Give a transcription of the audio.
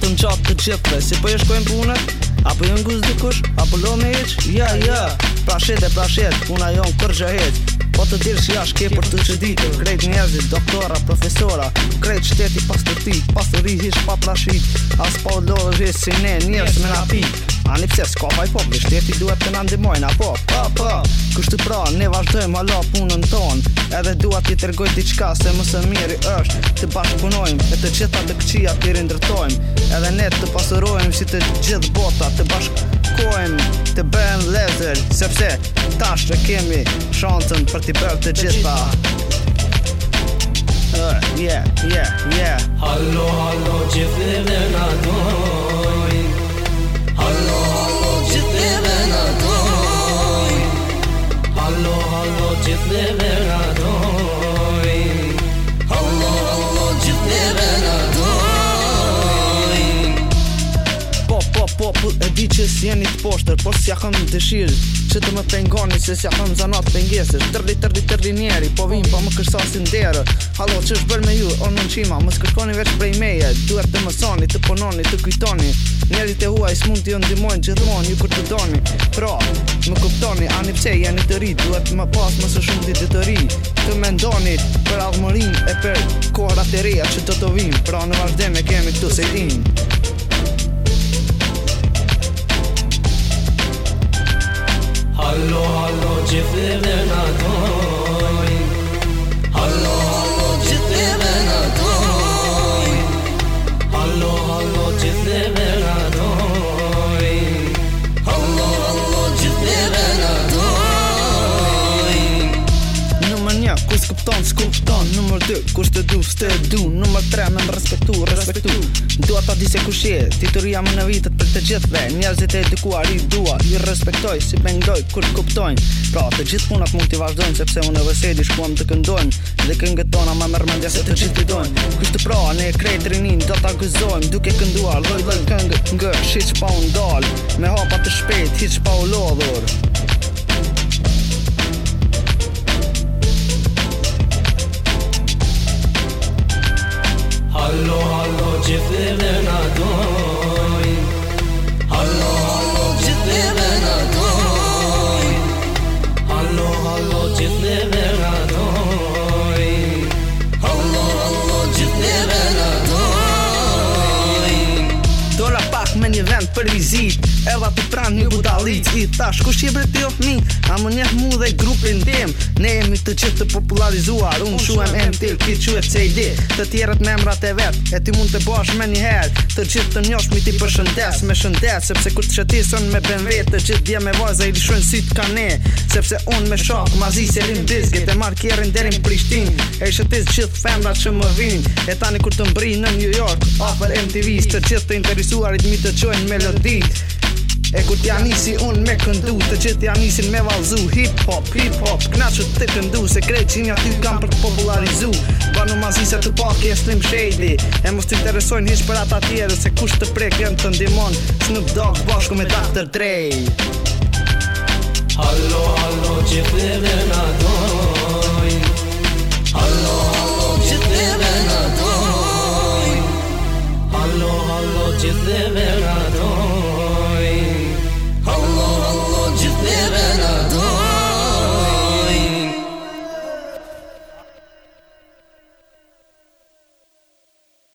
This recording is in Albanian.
drejt të qatë të gjithve Si po e shkojnë punët? Apo jënë guzë dikush? Apo lo me Ja, ja Pra e pra puna jo në kërgja heq Po të dirë që jash ke për të që ditë Krejt njerëzit, doktora, profesora Krejt qëteti pas të ti, pas të rihish pa prashit As pa po u lo dhe zhe si ne njerëz me na Ani pëse s'ka pa pop shteti duhet të në apo? pop Pa po. pa Kështu pra ne vazhdojmë ala punën tonë Edhe duhet t'i tërgoj t'i qka Se mësë miri është Të bashkëpunojmë E të gjitha të këqia t'i rindrëtojmë Edhe ne të pasurojmë Si të gjithë bota Të bashkëkojmë Të bëhem lezër Sepse tash të kemi Shantën për t'i bërë të gjitha uh, Yeah, yeah, yeah Halo, halo, gjithë në në në popull e di që si jeni të poshtër Po si jakëm të shirë që të më pengoni Se si jakëm zanat pengesër Tërdi tërdi tërdi njeri Po vim po më si derë Halo që është bërë me ju O në në qima Më skërkoni veç brej meje Duhet të mësoni Të pononi Të kujtoni Njeri të huaj Së mund të ju ndimojnë Gjithmonë ju kur të doni Pra Më kuptoni Ani pse jeni të ri Duhet më pas më së shumë të ri Të Për avmërin E për kohërat e reja vim Pra kemi këtu se din. Hallo, hallo, gjithë dhe me Hallo, hallo, gjithë dhe me Hallo, hallo, gjithë dhe me Hallo, hallo, gjithë dhe me në dojnë Në një, ku s'këpton, s'ku të kush të du, së të du Numër tre me më respektu, respektu Dua ta di se kush je, titoria më në vitët për të gjithë dhe Njerëzit e edukuar i dua, i respektoj, si pengdoj, kur kuptojnë Pra të gjithë punat mund t'i vazhdojnë, sepse unë e vësedi shkuam të këndojnë Dhe këngët tona me më se të gjithë i dojnë Kush të pra, ne e krej të rinin, do t'a gëzojmë Duke kënduar, loj dhe këngë, ngë, shiq pa unë dalë Me hapa të shpet, hiq pa u lodhur janë për vizit eva të pran një budalic I tash kush je bre tjo mi A më mu dhe grupin tim Ne jemi të qëtë të popularizuar Unë shuem e më tjil, kitë qëhet Të tjerët me emrat e vetë E ti mund të bosh me një herë Të qëtë të njosh mi ti për shëndes Me shëndes, sepse kur të qëtison me BMW Të qëtë dje me e i lishuen si të ne Sepse unë me shok, ma zi se rim dizge Të marë kjerin derin Prishtin E shëtis gjithë femrat që më vin E tani kur të mbri në New York Offer MTV's të qëtë të interesuarit mi të qojnë melodi E ku t'ja nisi unë me këndu Të që t'ja nisi me valzu Hip-hop, hip-hop, këna që të këndu Se krejt që nja ty kam për të popularizu Ba në mazi se të pak e slim shady E mos t'interesojnë hish për ata tjere Se kusht të prek jem të ndimon Së në pëdok bashku me Dr. Dre Hallo, hallo, që të dhe Hallo, hallo, do Hello, hello, Hallo, hallo, in a